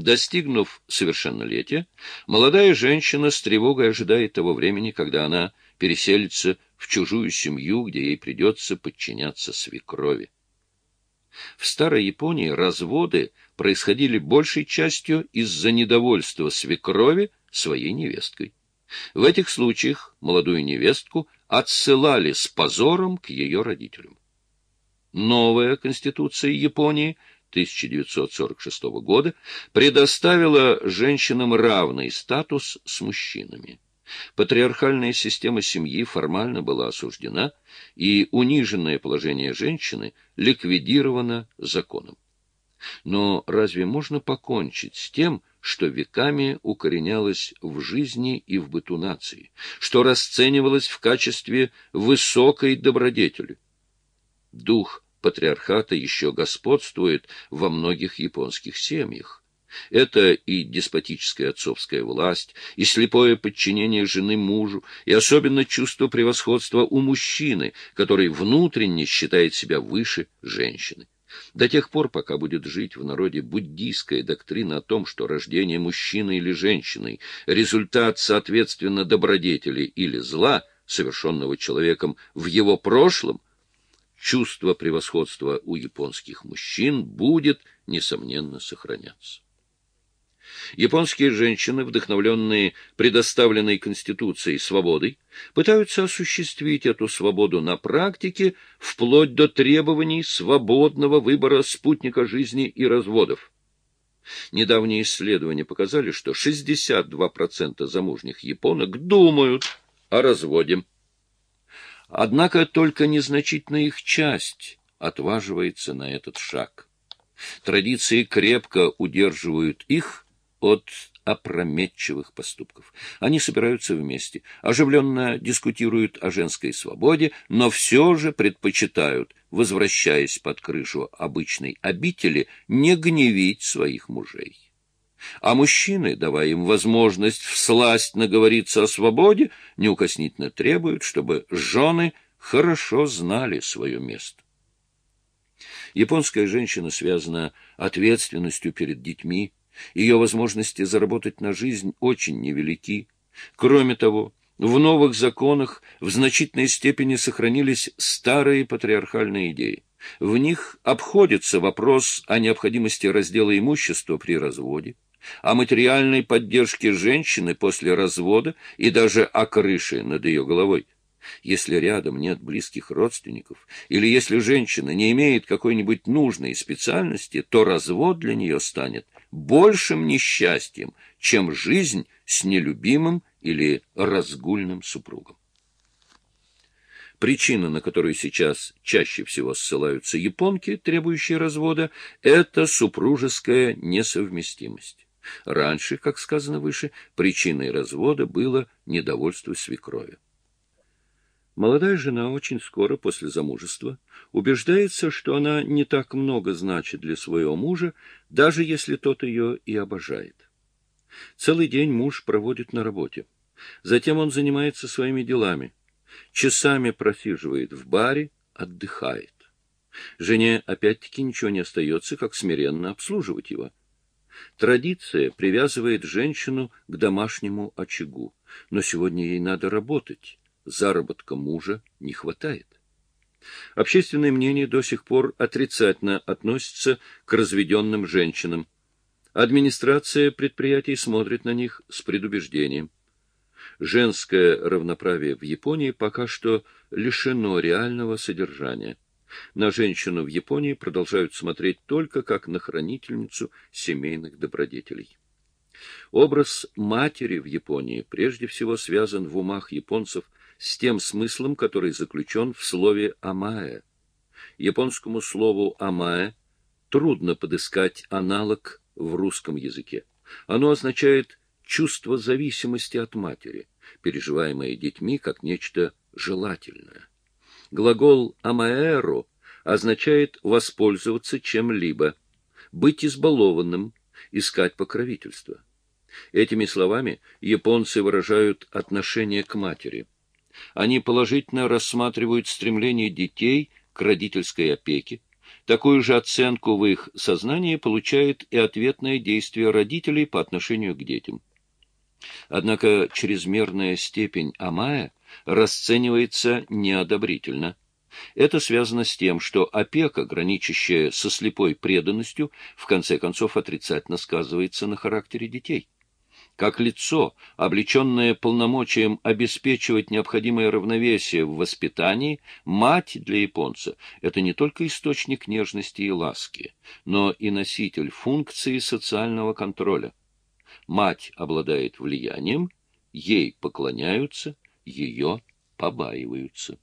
Достигнув совершеннолетия, молодая женщина с тревогой ожидает того времени, когда она переселится в чужую семью, где ей придется подчиняться свекрови. В старой Японии разводы происходили большей частью из-за недовольства свекрови своей невесткой. В этих случаях молодую невестку отсылали с позором к ее родителям. Новая конституция Японии 1946 года предоставила женщинам равный статус с мужчинами. Патриархальная система семьи формально была осуждена, и униженное положение женщины ликвидировано законом. Но разве можно покончить с тем, что веками укоренялось в жизни и в быту нации, что расценивалось в качестве высокой добродетели? Дух патриархата еще господствует во многих японских семьях. Это и деспотическая отцовская власть, и слепое подчинение жены мужу, и особенно чувство превосходства у мужчины, который внутренне считает себя выше женщины. До тех пор, пока будет жить в народе буддийская доктрина о том, что рождение мужчины или женщины – результат, соответственно, добродетели или зла, совершенного человеком в его прошлом, чувство превосходства у японских мужчин будет, несомненно, сохраняться. Японские женщины, вдохновленные предоставленной Конституцией свободой, пытаются осуществить эту свободу на практике вплоть до требований свободного выбора спутника жизни и разводов. Недавние исследования показали, что 62% замужних японок думают о разводе. Однако только незначительная их часть отваживается на этот шаг. Традиции крепко удерживают их от опрометчивых поступков. Они собираются вместе, оживленно дискутируют о женской свободе, но все же предпочитают, возвращаясь под крышу обычной обители, не гневить своих мужей. А мужчины, давая им возможность всласть наговориться о свободе, неукоснительно требуют, чтобы жены хорошо знали свое место. Японская женщина связана ответственностью перед детьми, ее возможности заработать на жизнь очень невелики. Кроме того, в новых законах в значительной степени сохранились старые патриархальные идеи. В них обходится вопрос о необходимости раздела имущества при разводе, о материальной поддержке женщины после развода и даже о крыше над ее головой. Если рядом нет близких родственников, или если женщина не имеет какой-нибудь нужной специальности, то развод для нее станет большим несчастьем, чем жизнь с нелюбимым или разгульным супругом. Причина, на которую сейчас чаще всего ссылаются японки, требующие развода, это супружеская несовместимость. Раньше, как сказано выше, причиной развода было недовольство свекрови. Молодая жена очень скоро после замужества убеждается, что она не так много значит для своего мужа, даже если тот ее и обожает. Целый день муж проводит на работе. Затем он занимается своими делами. Часами просиживает в баре, отдыхает. Жене опять-таки ничего не остается, как смиренно обслуживать его. Традиция привязывает женщину к домашнему очагу, но сегодня ей надо работать заработка мужа не хватает. Общественное мнение до сих пор отрицательно относится к разведенным женщинам. Администрация предприятий смотрит на них с предубеждением. Женское равноправие в Японии пока что лишено реального содержания. На женщину в Японии продолжают смотреть только как на хранительницу семейных добродетелей. Образ матери в Японии прежде всего связан в умах японцев с тем смыслом, который заключен в слове «амая». Японскому слову «амая» трудно подыскать аналог в русском языке. Оно означает чувство зависимости от матери, переживаемое детьми как нечто желательное. Глагол «амаэро» означает воспользоваться чем-либо, быть избалованным, искать покровительство. Этими словами японцы выражают отношение к матери – они положительно рассматривают стремление детей к родительской опеке, Такую же оценку в их сознании получает и ответное действие родителей по отношению к детям. Однако чрезмерная степень амая расценивается неодобрительно. Это связано с тем, что опека, граничащая со слепой преданностью, в конце концов отрицательно сказывается на характере детей. Как лицо, облеченное полномочием обеспечивать необходимое равновесие в воспитании, мать для японца – это не только источник нежности и ласки, но и носитель функции социального контроля. Мать обладает влиянием, ей поклоняются, ее побаиваются.